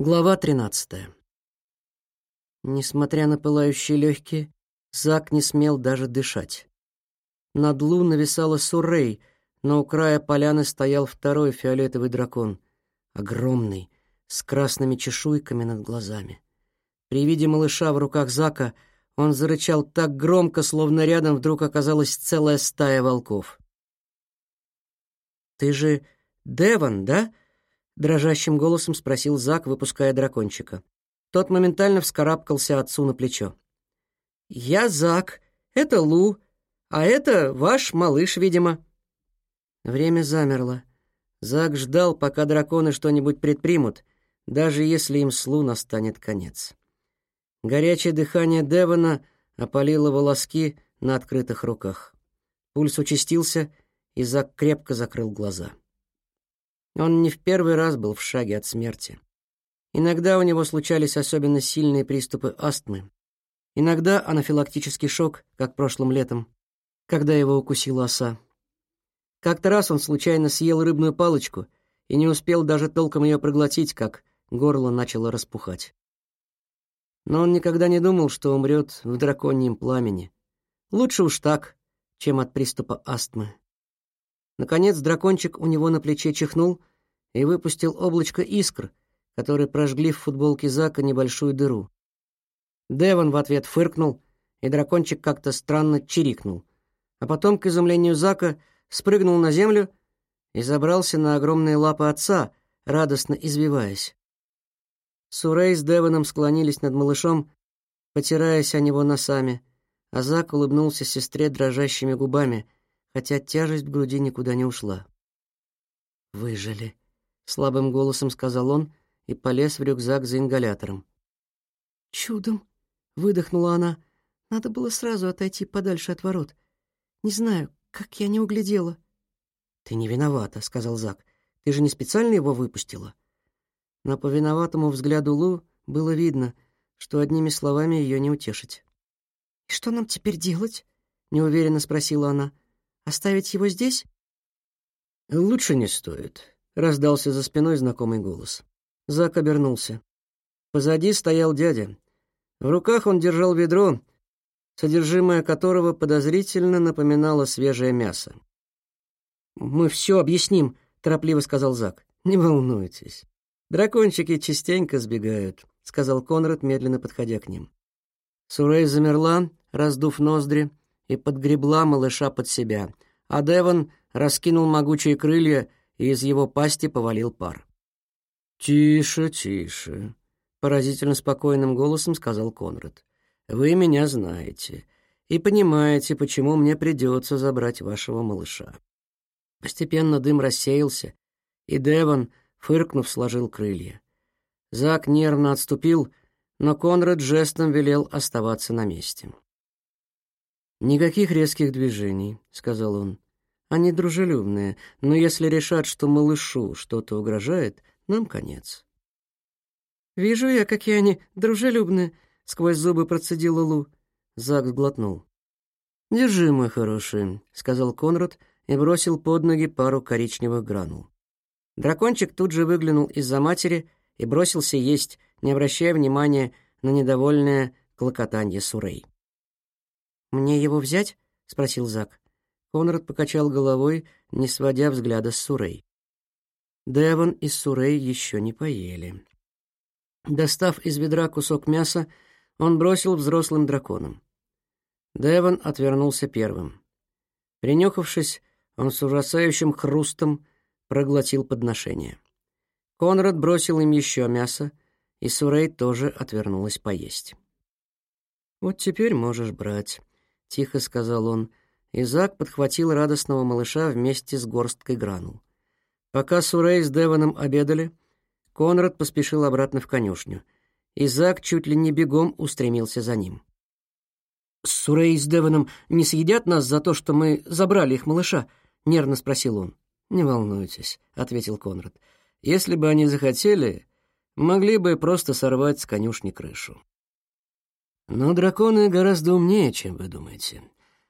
Глава 13. Несмотря на пылающие легкие, Зак не смел даже дышать. Над Лу нависала Суррей, но у края поляны стоял второй фиолетовый дракон, огромный, с красными чешуйками над глазами. При виде малыша в руках Зака он зарычал так громко, словно рядом вдруг оказалась целая стая волков. «Ты же Деван, да?» Дрожащим голосом спросил Зак, выпуская дракончика. Тот моментально вскарабкался отцу на плечо. «Я Зак, это Лу, а это ваш малыш, видимо». Время замерло. Зак ждал, пока драконы что-нибудь предпримут, даже если им с Лу настанет конец. Горячее дыхание Девона опалило волоски на открытых руках. Пульс участился, и Зак крепко закрыл глаза. Он не в первый раз был в шаге от смерти. Иногда у него случались особенно сильные приступы астмы. Иногда анафилактический шок, как прошлым летом, когда его укусила оса. Как-то раз он случайно съел рыбную палочку и не успел даже толком ее проглотить, как горло начало распухать. Но он никогда не думал, что умрет в драконьем пламени. Лучше уж так, чем от приступа астмы. Наконец дракончик у него на плече чихнул и выпустил облачко искр, которые прожгли в футболке Зака небольшую дыру. Девон в ответ фыркнул, и дракончик как-то странно чирикнул. А потом, к изумлению Зака, спрыгнул на землю и забрался на огромные лапы отца, радостно извиваясь. Сурей с Девоном склонились над малышом, потираясь о него носами, а Зак улыбнулся сестре дрожащими губами — хотя тяжесть в груди никуда не ушла. «Выжили», — слабым голосом сказал он и полез в рюкзак за ингалятором. «Чудом», — выдохнула она. «Надо было сразу отойти подальше от ворот. Не знаю, как я не углядела». «Ты не виновата», — сказал Зак. «Ты же не специально его выпустила?» Но по виноватому взгляду Лу было видно, что одними словами ее не утешить. «И что нам теперь делать?» — неуверенно спросила она. Оставить его здесь? Лучше не стоит, раздался за спиной знакомый голос. Зак обернулся. Позади стоял дядя. В руках он держал ведро, содержимое которого подозрительно напоминало свежее мясо. Мы все объясним, торопливо сказал Зак. Не волнуйтесь. Дракончики частенько сбегают, сказал Конрад, медленно подходя к ним. Сурей замерла, раздув ноздри, и подгребла малыша под себя, а Девон раскинул могучие крылья, и из его пасти повалил пар. «Тише, тише», — поразительно спокойным голосом сказал Конрад. «Вы меня знаете и понимаете, почему мне придется забрать вашего малыша». Постепенно дым рассеялся, и Девон, фыркнув, сложил крылья. Зак нервно отступил, но Конрад жестом велел оставаться на месте. «Никаких резких движений», — сказал он. «Они дружелюбные, но если решат, что малышу что-то угрожает, нам конец». «Вижу я, какие они дружелюбные», — сквозь зубы процедила Лу. Зак сглотнул. «Держи, мой хороший», — сказал Конрад и бросил под ноги пару коричневых гранул. Дракончик тут же выглянул из-за матери и бросился есть, не обращая внимания на недовольное клокотанье Сурей. «Мне его взять?» — спросил Зак. Конрад покачал головой, не сводя взгляда с Сурей. Девон и Сурей еще не поели. Достав из ведра кусок мяса, он бросил взрослым драконам. Девон отвернулся первым. Принюхавшись, он с ужасающим хрустом проглотил подношение. Конрад бросил им еще мясо, и Сурей тоже отвернулась поесть. «Вот теперь можешь брать», — тихо сказал он. Изак подхватил радостного малыша вместе с горсткой гранул. Пока Сурей с Девоном обедали, Конрад поспешил обратно в конюшню. Изак чуть ли не бегом устремился за ним. «Сурей с Девоном не съедят нас за то, что мы забрали их малыша?» — нервно спросил он. «Не волнуйтесь», — ответил Конрад. «Если бы они захотели, могли бы просто сорвать с конюшни крышу». Но драконы гораздо умнее, чем вы думаете.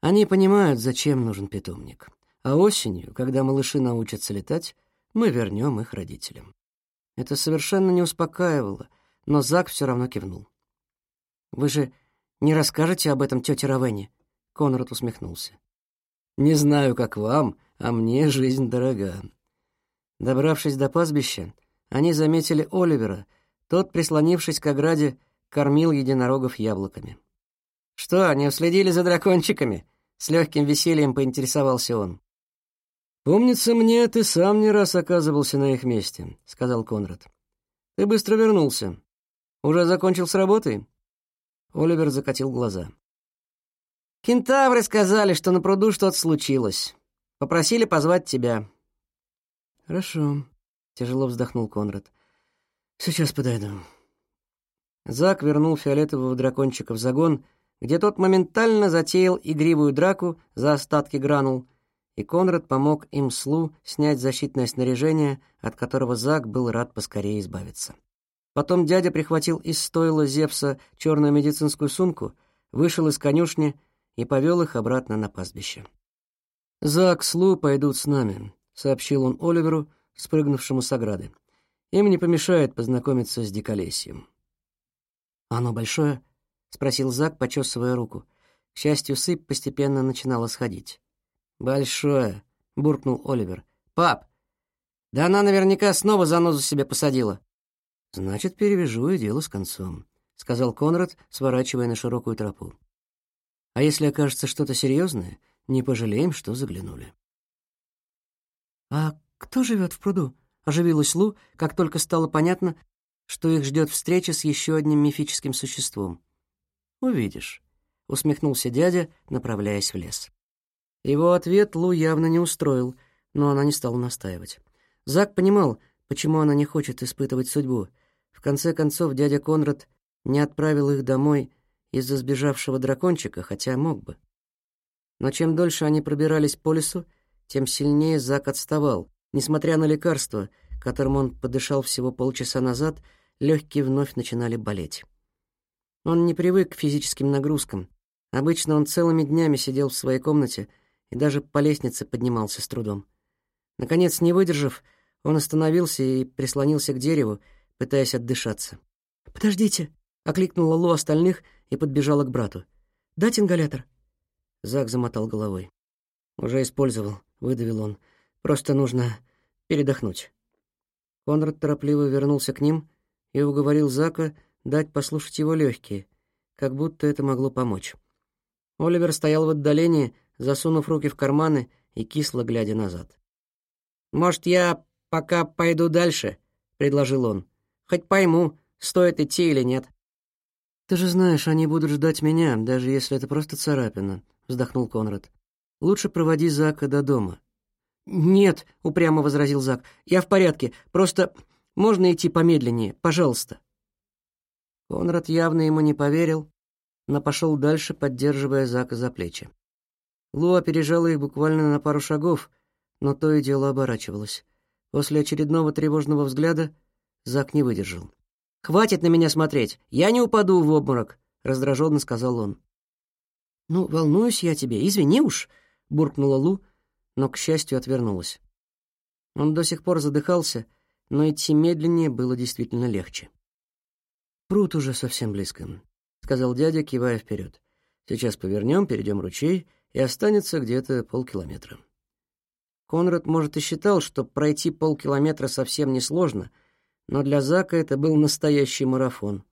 Они понимают, зачем нужен питомник. А осенью, когда малыши научатся летать, мы вернем их родителям. Это совершенно не успокаивало, но Зак все равно кивнул. «Вы же не расскажете об этом тете Равене?» Конрад усмехнулся. «Не знаю, как вам, а мне жизнь дорога». Добравшись до пастбища, они заметили Оливера. Тот, прислонившись к ограде, кормил единорогов яблоками. «Что, не уследили за дракончиками?» С легким весельем поинтересовался он. «Помнится мне, ты сам не раз оказывался на их месте», — сказал Конрад. «Ты быстро вернулся. Уже закончил с работой?» Оливер закатил глаза. «Кентавры сказали, что на пруду что-то случилось. Попросили позвать тебя». «Хорошо», — тяжело вздохнул Конрад. «Сейчас подойду». Зак вернул фиолетового дракончика в загон, где тот моментально затеял игривую драку за остатки гранул, и Конрад помог им Слу снять защитное снаряжение, от которого Зак был рад поскорее избавиться. Потом дядя прихватил из стойла Зевса черную медицинскую сумку, вышел из конюшни и повел их обратно на пастбище. «Зак, Слу пойдут с нами», — сообщил он Оливеру, спрыгнувшему с ограды. «Им не помешает познакомиться с диколесьем». «Оно большое?» — спросил Зак, почесывая руку. К счастью, сыпь постепенно начинала сходить. «Большое», — буркнул Оливер. «Пап, да она наверняка снова занозу себе посадила». «Значит, перевяжу и дело с концом», — сказал Конрад, сворачивая на широкую тропу. «А если окажется что-то серьезное, не пожалеем, что заглянули». «А кто живет в пруду?» — оживилась Лу, как только стало понятно, что их ждет встреча с еще одним мифическим существом. «Увидишь», — усмехнулся дядя, направляясь в лес. Его ответ Лу явно не устроил, но она не стала настаивать. Зак понимал, почему она не хочет испытывать судьбу. В конце концов, дядя Конрад не отправил их домой из-за сбежавшего дракончика, хотя мог бы. Но чем дольше они пробирались по лесу, тем сильнее Зак отставал. Несмотря на лекарство, которым он подышал всего полчаса назад, легкие вновь начинали болеть. Он не привык к физическим нагрузкам. Обычно он целыми днями сидел в своей комнате и даже по лестнице поднимался с трудом. Наконец, не выдержав, он остановился и прислонился к дереву, пытаясь отдышаться. «Подождите!» — окликнула Лу остальных и подбежала к брату. «Дать ингалятор?» Зак замотал головой. «Уже использовал», — выдавил он. «Просто нужно передохнуть». Конрад торопливо вернулся к ним и уговорил Зака дать послушать его легкие, как будто это могло помочь. Оливер стоял в отдалении, засунув руки в карманы и кисло глядя назад. «Может, я пока пойду дальше?» — предложил он. «Хоть пойму, стоит идти или нет». «Ты же знаешь, они будут ждать меня, даже если это просто царапина», — вздохнул Конрад. «Лучше проводи Зака до дома». «Нет», — упрямо возразил Зак, — «я в порядке, просто можно идти помедленнее, пожалуйста». Конрад явно ему не поверил, но пошел дальше, поддерживая Зака за плечи. Лу опережала их буквально на пару шагов, но то и дело оборачивалось. После очередного тревожного взгляда Зак не выдержал. «Хватит на меня смотреть, я не упаду в обморок», — раздраженно сказал он. «Ну, волнуюсь я тебе, извини уж», — буркнула Лу, но, к счастью, отвернулась. Он до сих пор задыхался, но идти медленнее было действительно легче. «Пруд уже совсем близко», — сказал дядя, кивая вперед. «Сейчас повернем, перейдем ручей, и останется где-то полкилометра». Конрад, может, и считал, что пройти полкилометра совсем несложно, но для Зака это был настоящий марафон.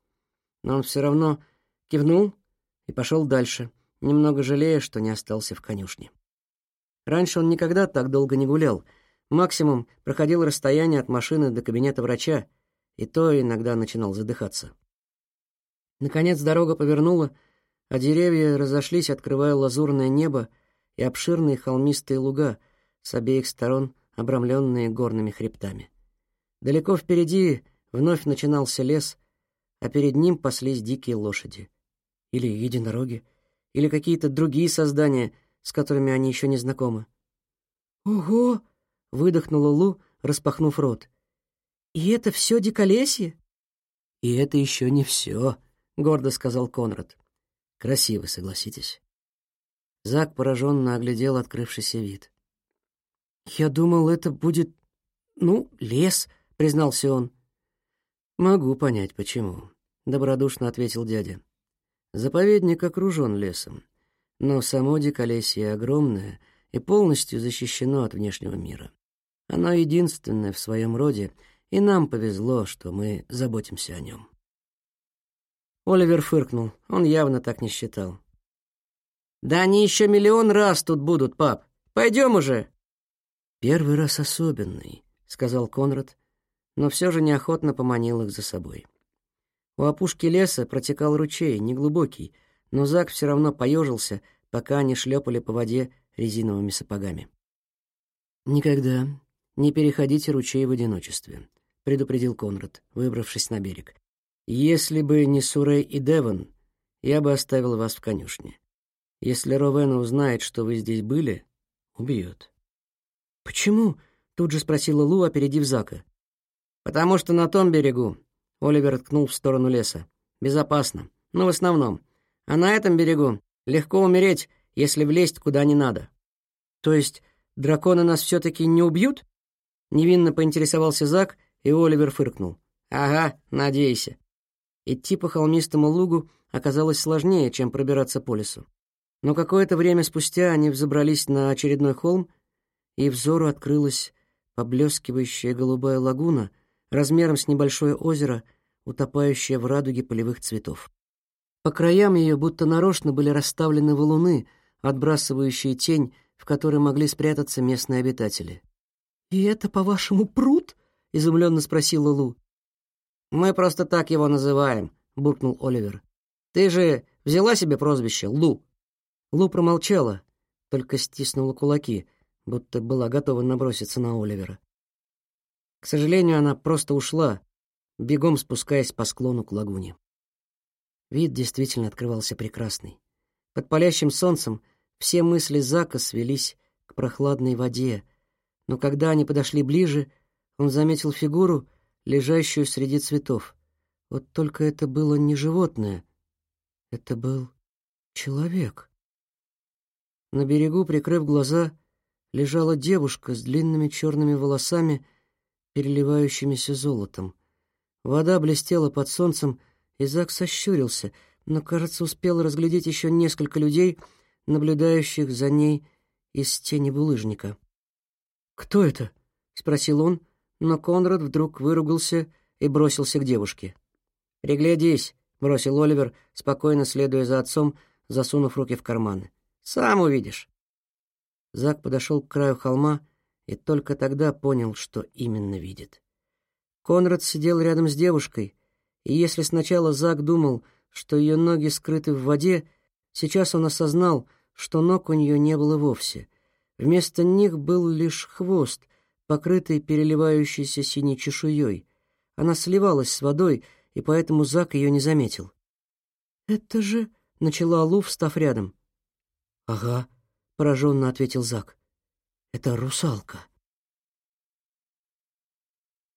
Но он все равно кивнул и пошел дальше, немного жалея, что не остался в конюшне. Раньше он никогда так долго не гулял. Максимум проходил расстояние от машины до кабинета врача, и то иногда начинал задыхаться. Наконец дорога повернула, а деревья разошлись, открывая лазурное небо и обширные холмистые луга, с обеих сторон обрамленные горными хребтами. Далеко впереди вновь начинался лес, а перед ним паслись дикие лошади. Или единороги, или какие-то другие создания, с которыми они еще не знакомы. «Ого!» — выдохнула Лу, распахнув рот. «И это все диколесье?» «И это еще не все», гордо сказал Конрад. Красиво, согласитесь. Зак пораженно оглядел открывшийся вид. Я думал, это будет, ну, лес, признался он. «Могу понять, почему», — добродушно ответил дядя. «Заповедник окружен лесом, но само Диколесье огромное и полностью защищено от внешнего мира. Оно единственное в своем роде, и нам повезло, что мы заботимся о нем». Оливер фыркнул, он явно так не считал. «Да они еще миллион раз тут будут, пап. Пойдем уже!» «Первый раз особенный», — сказал Конрад, но все же неохотно поманил их за собой. У опушки леса протекал ручей, неглубокий, но Зак все равно поежился, пока они шлепали по воде резиновыми сапогами. «Никогда не переходите ручей в одиночестве», — предупредил Конрад, выбравшись на берег. «Если бы не Сурей и Девон, я бы оставил вас в конюшне. Если Ровена узнает, что вы здесь были, убьет». «Почему?» — тут же спросила Лу, опередив Зака. «Потому что на том берегу...» — Оливер ткнул в сторону леса. «Безопасно. Ну, в основном. А на этом берегу легко умереть, если влезть куда не надо». «То есть драконы нас все-таки не убьют?» Невинно поинтересовался Зак, и Оливер фыркнул. «Ага, надейся». Идти по холмистому лугу оказалось сложнее, чем пробираться по лесу. Но какое-то время спустя они взобрались на очередной холм и взору открылась поблескивающая голубая лагуна размером с небольшое озеро, утопающее в радуге полевых цветов. По краям ее будто нарочно были расставлены валуны, отбрасывающие тень, в которой могли спрятаться местные обитатели. «И это, по-вашему, пруд?» — изумленно спросила Лу. «Мы просто так его называем», — буркнул Оливер. «Ты же взяла себе прозвище Лу?» Лу промолчала, только стиснула кулаки — будто была готова наброситься на Оливера. К сожалению, она просто ушла, бегом спускаясь по склону к лагуне. Вид действительно открывался прекрасный. Под палящим солнцем все мысли Зака свелись к прохладной воде, но когда они подошли ближе, он заметил фигуру, лежащую среди цветов. Вот только это было не животное, это был человек. На берегу, прикрыв глаза, лежала девушка с длинными черными волосами, переливающимися золотом. Вода блестела под солнцем, и Зак сощурился, но, кажется, успел разглядеть еще несколько людей, наблюдающих за ней из тени булыжника. «Кто это?» — спросил он, но Конрад вдруг выругался и бросился к девушке. «Приглядись», — бросил Оливер, спокойно следуя за отцом, засунув руки в карманы. «Сам увидишь». Зак подошел к краю холма и только тогда понял, что именно видит. Конрад сидел рядом с девушкой, и если сначала Зак думал, что ее ноги скрыты в воде, сейчас он осознал, что ног у нее не было вовсе. Вместо них был лишь хвост, покрытый переливающейся синей чешуей. Она сливалась с водой, и поэтому Зак ее не заметил. «Это же...» — начала Лу, встав рядом. «Ага», пораженно ответил Зак. Это русалка.